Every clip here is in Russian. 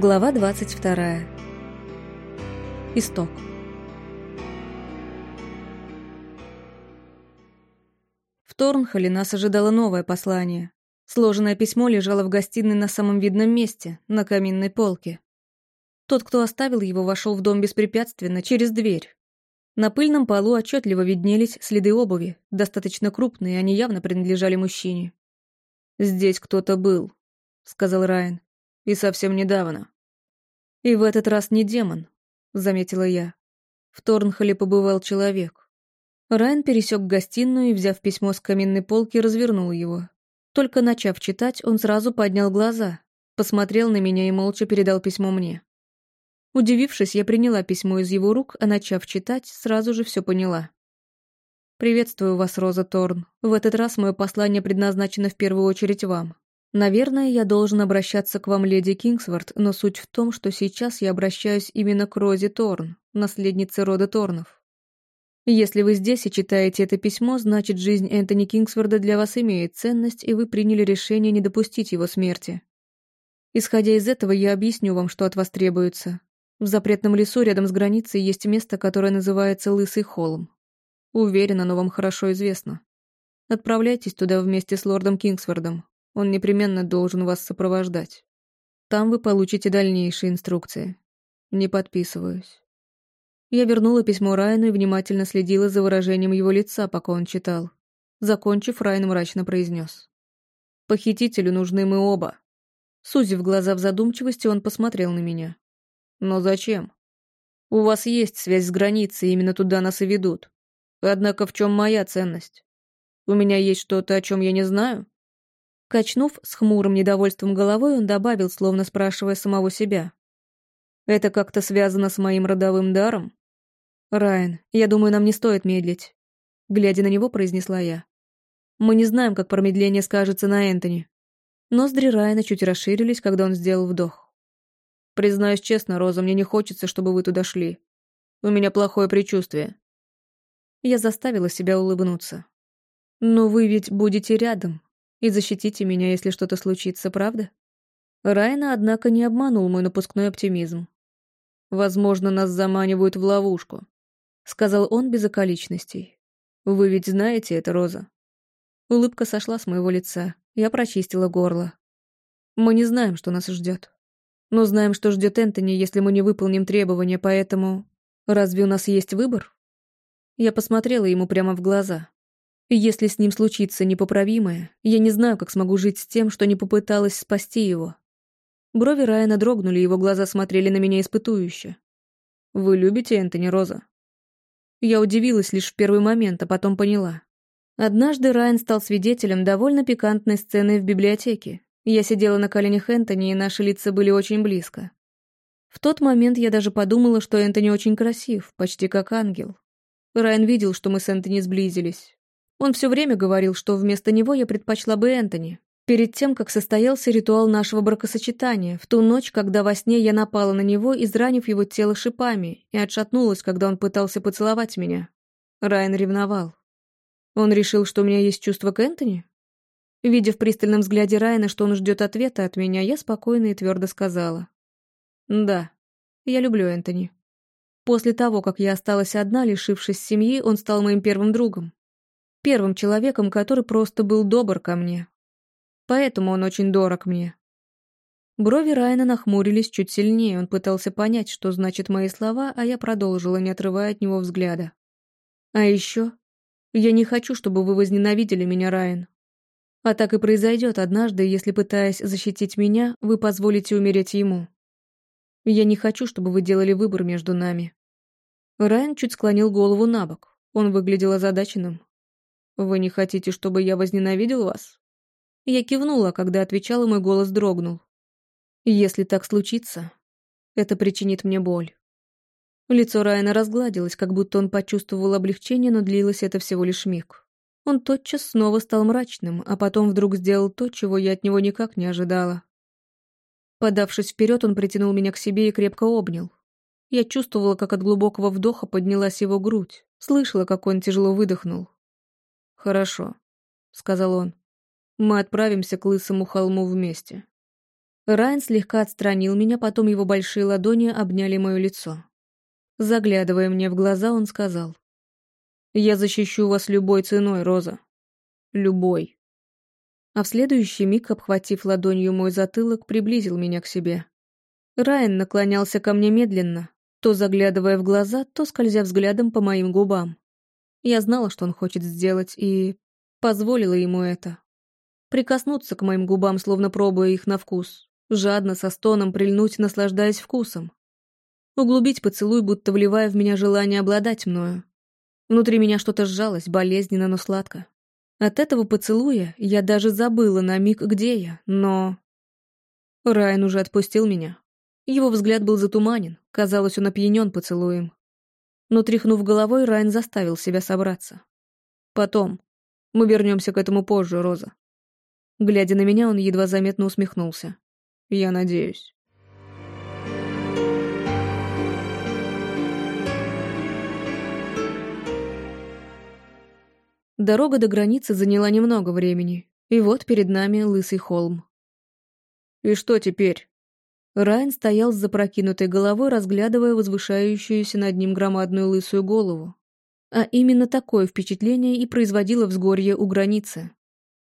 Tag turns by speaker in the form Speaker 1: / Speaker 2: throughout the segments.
Speaker 1: Глава 22. Исток. В Торнхолле нас ожидало новое послание. Сложенное письмо лежало в гостиной на самом видном месте, на каминной полке. Тот, кто оставил его, вошел в дом беспрепятственно, через дверь. На пыльном полу отчетливо виднелись следы обуви, достаточно крупные, они явно принадлежали мужчине. «Здесь кто-то был», — сказал Райан. И совсем недавно. И в этот раз не демон, заметила я. В Торнхолле побывал человек. Райан пересек гостиную и, взяв письмо с каминной полки, развернул его. Только начав читать, он сразу поднял глаза, посмотрел на меня и молча передал письмо мне. Удивившись, я приняла письмо из его рук, а начав читать, сразу же все поняла. «Приветствую вас, Роза Торн. В этот раз мое послание предназначено в первую очередь вам. Наверное, я должен обращаться к вам, леди Кингсворт, но суть в том, что сейчас я обращаюсь именно к Розе Торн, наследнице рода Торнов. Если вы здесь и читаете это письмо, значит, жизнь Энтони Кингсворда для вас имеет ценность, и вы приняли решение не допустить его смерти. Исходя из этого, я объясню вам, что от вас требуется. В запретном лесу рядом с границей есть место, которое называется Лысый холм. Уверен, оно вам хорошо известно. Отправляйтесь туда вместе с лордом Кингсвордом. Он непременно должен вас сопровождать. Там вы получите дальнейшие инструкции. Не подписываюсь. Я вернула письмо Райану и внимательно следила за выражением его лица, пока он читал. Закончив, Райан мрачно произнес. «Похитителю нужны мы оба». Сузив глаза в задумчивости, он посмотрел на меня. «Но зачем? У вас есть связь с границей, именно туда нас и ведут. Однако в чем моя ценность? У меня есть что-то, о чем я не знаю?» Качнув с хмурым недовольством головой, он добавил, словно спрашивая самого себя. «Это как-то связано с моим родовым даром?» «Райан, я думаю, нам не стоит медлить», — глядя на него, произнесла я. «Мы не знаем, как промедление скажется на Энтони». Ноздри Райана чуть расширились, когда он сделал вдох. «Признаюсь честно, Роза, мне не хочется, чтобы вы туда шли. У меня плохое предчувствие». Я заставила себя улыбнуться. «Но вы ведь будете рядом, и защитите меня, если что-то случится, правда? Райна, однако, не обманул мой напускной оптимизм. «Возможно, нас заманивают в ловушку», — сказал он без околичностей. «Вы ведь знаете это, Роза?» Улыбка сошла с моего лица. Я прочистила горло. «Мы не знаем, что нас ждет. Но знаем, что ждет Энтони, если мы не выполним требования, поэтому... Разве у нас есть выбор?» Я посмотрела ему прямо в глаза. Если с ним случится непоправимое, я не знаю, как смогу жить с тем, что не попыталась спасти его. Брови Райана дрогнули, его глаза смотрели на меня испытующе. «Вы любите Энтони Роза?» Я удивилась лишь в первый момент, а потом поняла. Однажды Райан стал свидетелем довольно пикантной сцены в библиотеке. Я сидела на коленях Энтони, и наши лица были очень близко. В тот момент я даже подумала, что Энтони очень красив, почти как ангел. Райан видел, что мы с Энтони сблизились. Он все время говорил, что вместо него я предпочла бы Энтони. Перед тем, как состоялся ритуал нашего бракосочетания, в ту ночь, когда во сне я напала на него, изранив его тело шипами, и отшатнулась, когда он пытался поцеловать меня. Райан ревновал. Он решил, что у меня есть чувство к Энтони? Видя в пристальном взгляде Райана, что он ждет ответа от меня, я спокойно и твердо сказала. «Да, я люблю Энтони. После того, как я осталась одна, лишившись семьи, он стал моим первым другом. Первым человеком, который просто был добр ко мне. Поэтому он очень дорог мне. Брови Райана нахмурились чуть сильнее, он пытался понять, что значат мои слова, а я продолжила, не отрывая от него взгляда. А еще, я не хочу, чтобы вы возненавидели меня, Райан. А так и произойдет однажды, если, пытаясь защитить меня, вы позволите умереть ему. Я не хочу, чтобы вы делали выбор между нами. Райан чуть склонил голову на бок. Он выглядел озадаченным. «Вы не хотите, чтобы я возненавидел вас?» Я кивнула, когда отвечала, мой голос дрогнул. «Если так случится, это причинит мне боль». Лицо Райана разгладилось, как будто он почувствовал облегчение, но длилось это всего лишь миг. Он тотчас снова стал мрачным, а потом вдруг сделал то, чего я от него никак не ожидала. Подавшись вперед, он притянул меня к себе и крепко обнял. Я чувствовала, как от глубокого вдоха поднялась его грудь, слышала, как он тяжело выдохнул. «Хорошо», — сказал он. «Мы отправимся к Лысому холму вместе. Райан слегка отстранил меня, потом его большие ладони обняли мое лицо. Заглядывая мне в глаза, он сказал. «Я защищу вас любой ценой, Роза. Любой». А в следующий миг, обхватив ладонью мой затылок, приблизил меня к себе. Райан наклонялся ко мне медленно, то заглядывая в глаза, то скользя взглядом по моим губам. Я знала, что он хочет сделать, и позволила ему это. Прикоснуться к моим губам, словно пробуя их на вкус, жадно, со стоном прильнуть, наслаждаясь вкусом. Углубить поцелуй, будто вливая в меня желание обладать мною. Внутри меня что-то сжалось, болезненно, но сладко. От этого поцелуя я даже забыла на миг, где я, но... Райан уже отпустил меня. Его взгляд был затуманен, казалось, он опьянен поцелуем. Но тряхнув головой, Райан заставил себя собраться. Потом. Мы вернемся к этому позже, Роза. Глядя на меня, он едва заметно усмехнулся. Я надеюсь. Дорога до границы заняла немного времени, и вот перед нами лысый холм. «И что теперь?» Райан стоял с запрокинутой головой, разглядывая возвышающуюся над ним громадную лысую голову. А именно такое впечатление и производило взгорье у границы.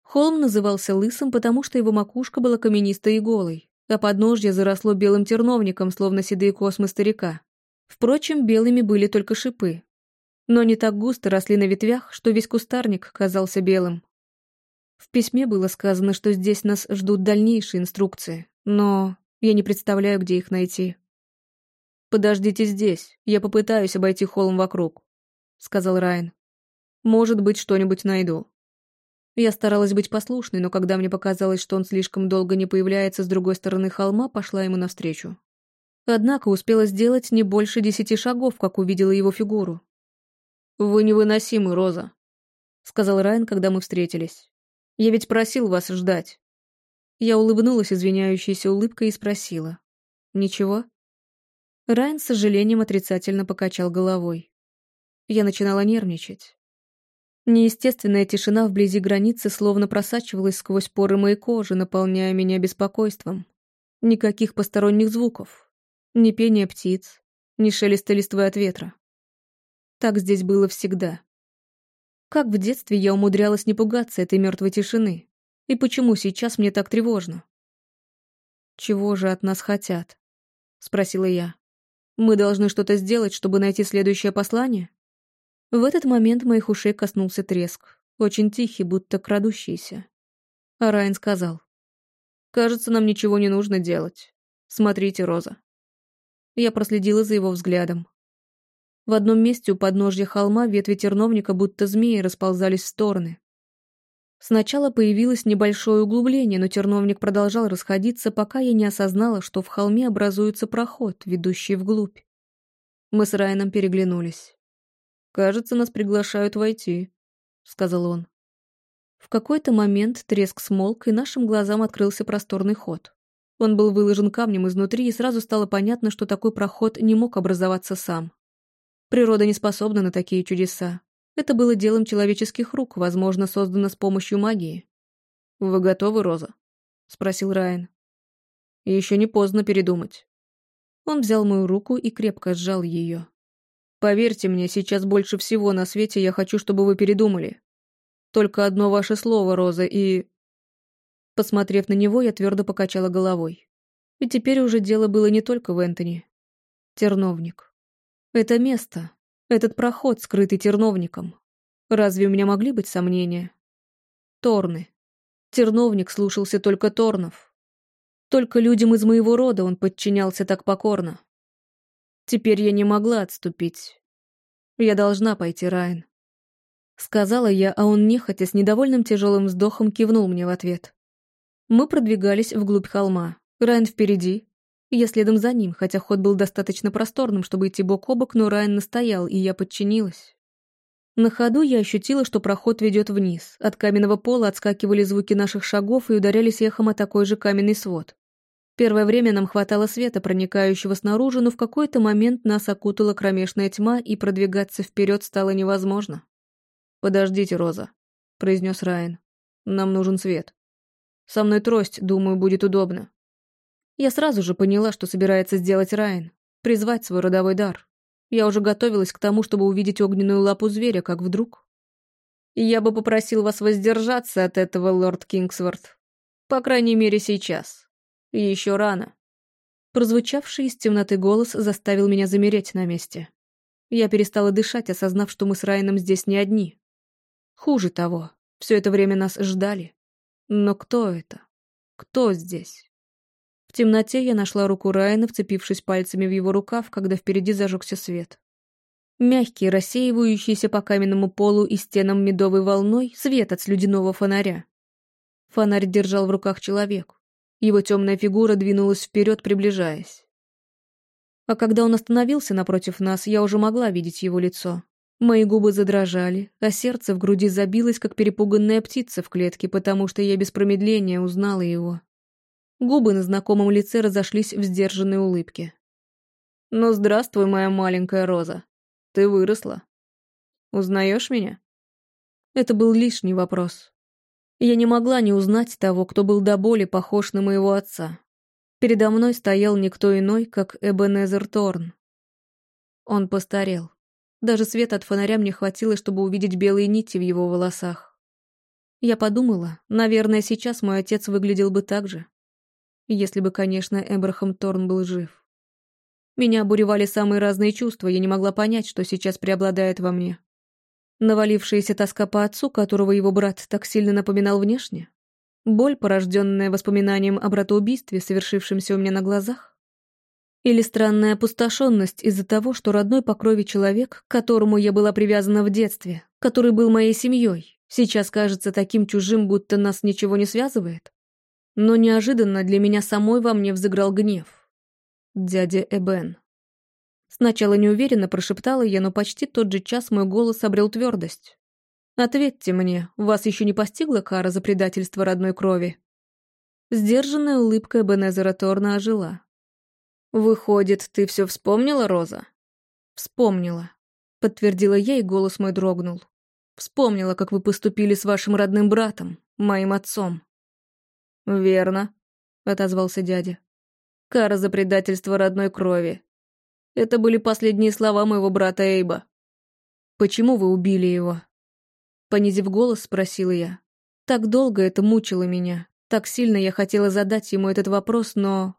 Speaker 1: Холм назывался лысым, потому что его макушка была каменистой и голой а подножье заросло белым терновником, словно седые космы старика. Впрочем, белыми были только шипы. Но не так густо росли на ветвях, что весь кустарник казался белым. В письме было сказано, что здесь нас ждут дальнейшие инструкции, но я не представляю, где их найти. «Подождите здесь, я попытаюсь обойти холм вокруг», — сказал Райан. «Может быть, что-нибудь найду». Я старалась быть послушной, но когда мне показалось, что он слишком долго не появляется с другой стороны холма, пошла ему навстречу. Однако успела сделать не больше десяти шагов, как увидела его фигуру. «Вы невыносимы, Роза», — сказал Райан, когда мы встретились. «Я ведь просил вас ждать». Я улыбнулась извиняющейся улыбкой и спросила. «Ничего?» Райан с сожалением отрицательно покачал головой. Я начинала нервничать. Неестественная тишина вблизи границы словно просачивалась сквозь поры моей кожи, наполняя меня беспокойством. Никаких посторонних звуков. Ни пения птиц, ни шелеста листвы от ветра. Так здесь было всегда. Как в детстве я умудрялась не пугаться этой мертвой тишины? И почему сейчас мне так тревожно? «Чего же от нас хотят?» — спросила я. «Мы должны что-то сделать, чтобы найти следующее послание?» В этот момент моих ушей коснулся треск, очень тихий, будто крадущийся. А Райан сказал. «Кажется, нам ничего не нужно делать. Смотрите, Роза». Я проследила за его взглядом. В одном месте у подножья холма ветви терновника будто змеи расползались в стороны. Сначала появилось небольшое углубление, но терновник продолжал расходиться, пока я не осознала, что в холме образуется проход, ведущий вглубь. Мы с Райаном переглянулись. «Кажется, нас приглашают войти», — сказал он. В какой-то момент треск смолк, и нашим глазам открылся просторный ход. Он был выложен камнем изнутри, и сразу стало понятно, что такой проход не мог образоваться сам. Природа не способна на такие чудеса. Это было делом человеческих рук, возможно, создано с помощью магии. «Вы готовы, Роза?» — спросил Райан. «Еще не поздно передумать». Он взял мою руку и крепко сжал ее. Поверьте мне, сейчас больше всего на свете я хочу, чтобы вы передумали. Только одно ваше слово, Роза, и...» Посмотрев на него, я твердо покачала головой. И теперь уже дело было не только в Энтони. Терновник. Это место, этот проход, скрытый терновником. Разве у меня могли быть сомнения? Торны. Терновник слушался только Торнов. Только людям из моего рода он подчинялся так покорно. Теперь я не могла отступить. Я должна пойти, Райан. Сказала я, а он нехотя с недовольным тяжелым вздохом кивнул мне в ответ. Мы продвигались вглубь холма. Райан впереди. Я следом за ним, хотя ход был достаточно просторным, чтобы идти бок о бок, но Райан настоял, и я подчинилась. На ходу я ощутила, что проход ведет вниз. От каменного пола отскакивали звуки наших шагов и ударялись эхом о такой же каменный свод. Первое время нам хватало света, проникающего снаружи, но в какой-то момент нас окутала кромешная тьма, и продвигаться вперед стало невозможно. «Подождите, Роза», — произнес Райан. «Нам нужен свет. Со мной трость, думаю, будет удобно». Я сразу же поняла, что собирается сделать Райан, призвать свой родовой дар. Я уже готовилась к тому, чтобы увидеть огненную лапу зверя, как вдруг... Я бы попросил вас воздержаться от этого, лорд Кингсворт. По крайней мере, сейчас. Еще рано. Прозвучавший из темноты голос заставил меня замереть на месте. Я перестала дышать, осознав, что мы с Райаном здесь не одни. Хуже того, все это время нас ждали. Но кто это? Кто здесь? В темноте я нашла руку Райана, вцепившись пальцами в его рукав, когда впереди зажегся свет. Мягкий, рассеивающийся по каменному полу и стенам медовой волной свет от слюдяного фонаря. Фонарь держал в руках человек. Его темная фигура двинулась вперед, приближаясь. А когда он остановился напротив нас, я уже могла видеть его лицо. Мои губы задрожали, а сердце в груди забилось, как перепуганная птица в клетке, потому что я без промедления узнала его. Губы на знакомом лице разошлись в сдержанной улыбке. «Ну, здравствуй, моя маленькая Роза. Ты выросла. Узнаешь меня?» Это был лишний вопрос. Я не могла не узнать того, кто был до боли похож на моего отца. Передо мной стоял никто иной, как Эбенезер Торн. Он постарел. Даже света от фонаря мне хватило, чтобы увидеть белые нити в его волосах. Я подумала, наверное, сейчас мой отец выглядел бы так же. Если бы, конечно, Эбрахам Торн был жив. Меня обуревали самые разные чувства, я не могла понять, что сейчас преобладает во мне. Навалившаяся тоска по отцу, которого его брат так сильно напоминал внешне? Боль, порожденная воспоминанием о братоубийстве, совершившемся у меня на глазах? Или странная опустошенность из-за того, что родной по крови человек, к которому я была привязана в детстве, который был моей семьей, сейчас кажется таким чужим, будто нас ничего не связывает? Но неожиданно для меня самой во мне взыграл гнев. Дядя Эбен. Сначала неуверенно прошептала я, но почти тот же час мой голос обрел твердость. «Ответьте мне, вас еще не постигла кара за предательство родной крови?» Сдержанная улыбка Бенезера Торна ожила. «Выходит, ты все вспомнила, Роза?» «Вспомнила», — подтвердила я, и голос мой дрогнул. «Вспомнила, как вы поступили с вашим родным братом, моим отцом». «Верно», — отозвался дядя. «Кара за предательство родной крови. Это были последние слова моего брата Эйба. «Почему вы убили его?» Понизив голос, спросила я. Так долго это мучило меня. Так сильно я хотела задать ему этот вопрос, но...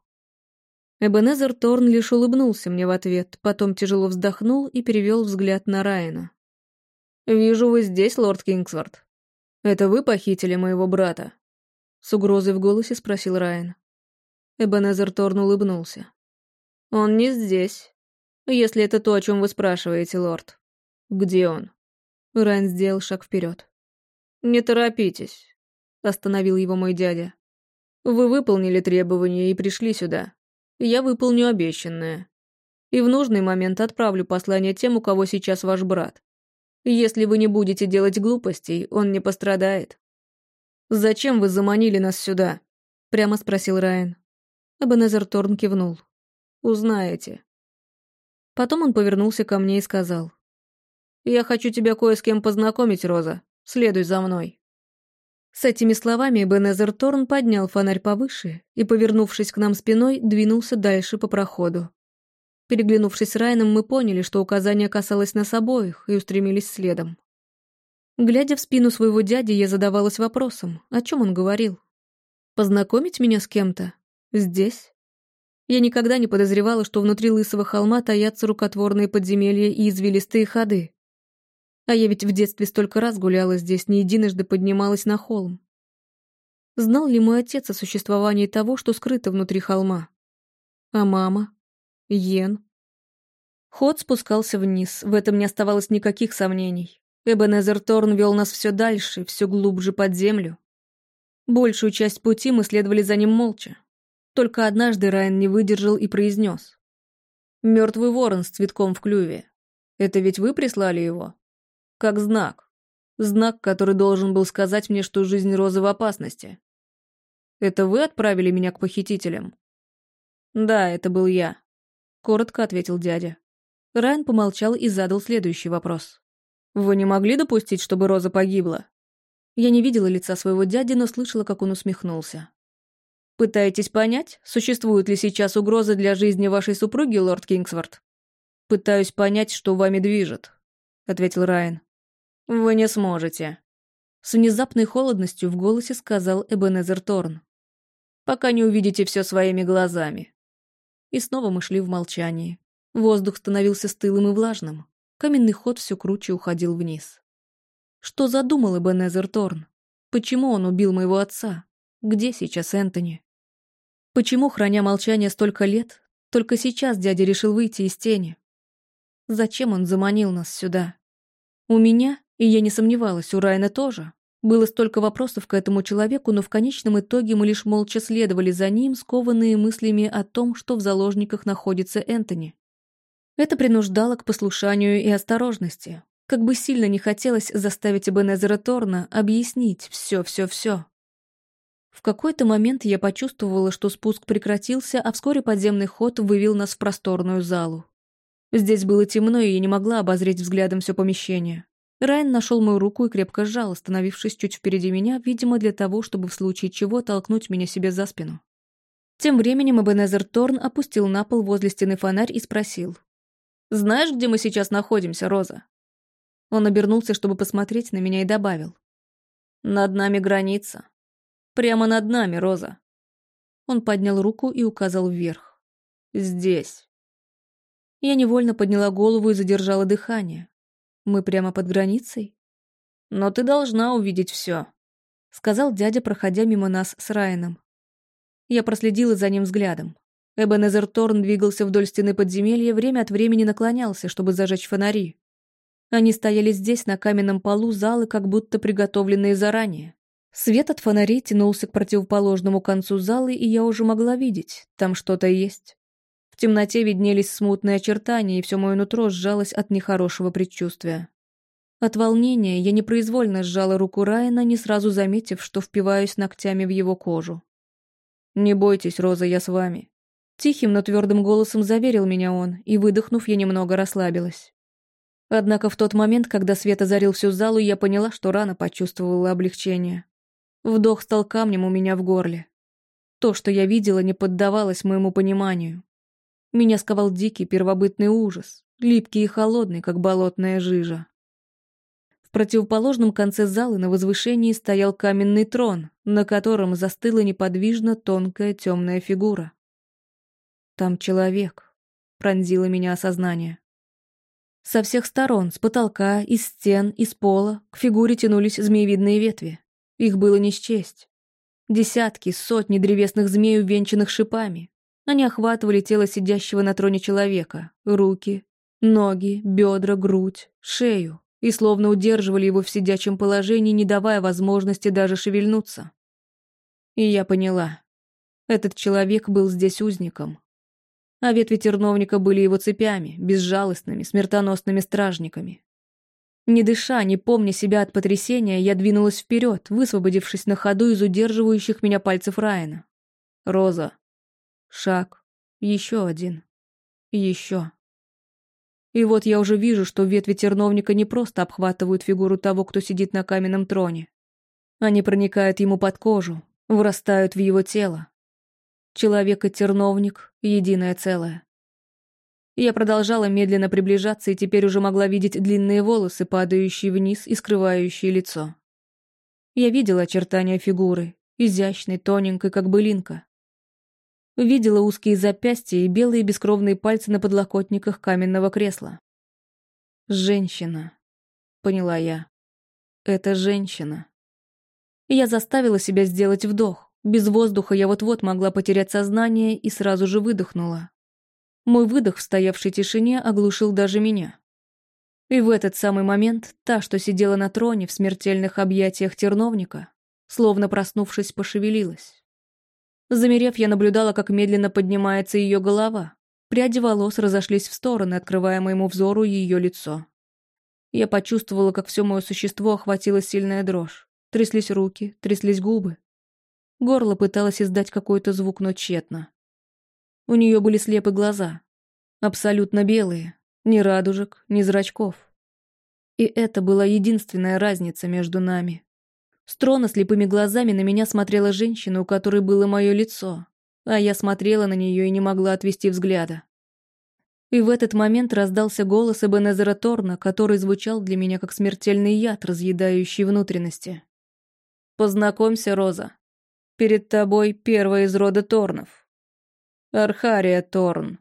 Speaker 1: Эбенезер Торн лишь улыбнулся мне в ответ, потом тяжело вздохнул и перевел взгляд на Райана. «Вижу, вы здесь, лорд Кингсворт. Это вы похитили моего брата?» С угрозой в голосе спросил Райан. Эбенезер Торн улыбнулся. «Он не здесь. «Если это то, о чем вы спрашиваете, лорд. Где он?» Райан сделал шаг вперед. «Не торопитесь», — остановил его мой дядя. «Вы выполнили требования и пришли сюда. Я выполню обещанное. И в нужный момент отправлю послание тем, у кого сейчас ваш брат. Если вы не будете делать глупостей, он не пострадает». «Зачем вы заманили нас сюда?» — прямо спросил Райан. Эбенезер Торн кивнул. «Узнаете. Потом он повернулся ко мне и сказал. «Я хочу тебя кое с кем познакомить, Роза. Следуй за мной». С этими словами Бенезер Торн поднял фонарь повыше и, повернувшись к нам спиной, двинулся дальше по проходу. Переглянувшись с Райаном, мы поняли, что указание касалось нас обоих, и устремились следом. Глядя в спину своего дяди, я задавалась вопросом, о чем он говорил. «Познакомить меня с кем-то? Здесь?» Я никогда не подозревала, что внутри Лысого холма таятся рукотворные подземелья и извилистые ходы. А я ведь в детстве столько раз гуляла здесь, не единожды поднималась на холм. Знал ли мой отец о существовании того, что скрыто внутри холма? А мама? Йен? Ход спускался вниз, в этом не оставалось никаких сомнений. Эбенезер Торн вел нас все дальше, все глубже под землю. Большую часть пути мы следовали за ним молча. Только однажды Райан не выдержал и произнес. «Мертвый ворон с цветком в клюве. Это ведь вы прислали его? Как знак. Знак, который должен был сказать мне, что жизнь Розы в опасности. Это вы отправили меня к похитителям?» «Да, это был я», — коротко ответил дядя. Райан помолчал и задал следующий вопрос. «Вы не могли допустить, чтобы Роза погибла?» Я не видела лица своего дяди, но слышала, как он усмехнулся. Пытаетесь понять, существует ли сейчас угроза для жизни вашей супруги, лорд Кингсворт? Пытаюсь понять, что вами движет, ответил Райан. Вы не сможете. С внезапной холодностью в голосе сказал Эбенезер Торн. Пока не увидите все своими глазами. И снова мы шли в молчании. Воздух становился стылым и влажным. Каменный ход все круче уходил вниз. Что задумал Эбенезер Торн? Почему он убил моего отца? Где сейчас Энтони? Почему, храня молчание столько лет, только сейчас дядя решил выйти из тени? Зачем он заманил нас сюда? У меня, и я не сомневалась, у Райана тоже, было столько вопросов к этому человеку, но в конечном итоге мы лишь молча следовали за ним, скованные мыслями о том, что в заложниках находится Энтони. Это принуждало к послушанию и осторожности. Как бы сильно не хотелось заставить Эбенезера Торна объяснить все-все-все. В какой-то момент я почувствовала, что спуск прекратился, а вскоре подземный ход вывел нас в просторную залу. Здесь было темно, и я не могла обозреть взглядом все помещение. Райан нашел мою руку и крепко сжал, остановившись чуть впереди меня, видимо, для того, чтобы в случае чего толкнуть меня себе за спину. Тем временем Эбенезер Торн опустил на пол возле стены фонарь и спросил. «Знаешь, где мы сейчас находимся, Роза?» Он обернулся, чтобы посмотреть на меня, и добавил. «Над нами граница. Прямо над нами, Роза. Он поднял руку и указал вверх. Здесь. Я невольно подняла голову и задержала дыхание. Мы прямо под границей? Но ты должна увидеть все, сказал дядя, проходя мимо нас с Райаном. Я проследила за ним взглядом. Эбенезер Торн двигался вдоль стены подземелья, время от времени наклонялся, чтобы зажечь фонари. Они стояли здесь, на каменном полу залы, как будто приготовленные заранее. Свет от фонарей тянулся к противоположному концу зала, и я уже могла видеть, там что-то есть. В темноте виднелись смутные очертания, и все мое нутро сжалось от нехорошего предчувствия. От волнения я непроизвольно сжала руку Райана, не сразу заметив, что впиваюсь ногтями в его кожу. «Не бойтесь, Роза, я с вами». Тихим, но твердым голосом заверил меня он, и, выдохнув, я немного расслабилась. Однако в тот момент, когда свет озарил всю залу, я поняла, что рано почувствовала облегчение. Вдох стал камнем у меня в горле. То, что я видела, не поддавалось моему пониманию. Меня сковал дикий первобытный ужас, липкий и холодный, как болотная жижа. В противоположном конце зала на возвышении стоял каменный трон, на котором застыла неподвижно тонкая темная фигура. Там человек. Пронзило меня осознание. Со всех сторон, с потолка, из стен, из пола, к фигуре тянулись змеевидные ветви. Их было не счесть. Десятки, сотни древесных змей, увенчанных шипами. Они охватывали тело сидящего на троне человека, руки, ноги, бедра, грудь, шею, и словно удерживали его в сидячем положении, не давая возможности даже шевельнуться. И я поняла. Этот человек был здесь узником. А ветви терновника были его цепями, безжалостными, смертоносными стражниками. Не дыша, не помня себя от потрясения, я двинулась вперед, высвободившись на ходу из удерживающих меня пальцев Райана. Роза. Шаг. Еще один. Еще. И вот я уже вижу, что ветви терновника не просто обхватывают фигуру того, кто сидит на каменном троне. Они проникают ему под кожу, вырастают в его тело. Человек и терновник — единое целое. Я продолжала медленно приближаться и теперь уже могла видеть длинные волосы, падающие вниз и скрывающие лицо. Я видела очертания фигуры, изящной, тоненькой, как былинка. Видела узкие запястья и белые бескровные пальцы на подлокотниках каменного кресла. «Женщина», — поняла я. «Это женщина». Я заставила себя сделать вдох. Без воздуха я вот-вот могла потерять сознание и сразу же выдохнула. Мой выдох в стоявшей тишине оглушил даже меня. И в этот самый момент та, что сидела на троне в смертельных объятиях терновника, словно проснувшись, пошевелилась. Замерев, я наблюдала, как медленно поднимается ее голова. Пряди волос разошлись в стороны, открывая моему взору ее лицо. Я почувствовала, как все мое существо охватило сильная дрожь. Тряслись руки, тряслись губы. Горло пыталось издать какой-то звук, но тщетно. У нее были слепы глаза. Абсолютно белые. Ни радужек, ни зрачков. И это была единственная разница между нами. С трона слепыми глазами на меня смотрела женщина, у которой было мое лицо, а я смотрела на нее и не могла отвести взгляда. И в этот момент раздался голос Эбенезера Торна, который звучал для меня как смертельный яд, разъедающий внутренности. «Познакомься, Роза. Перед тобой первая из рода Торнов. Архария Торн».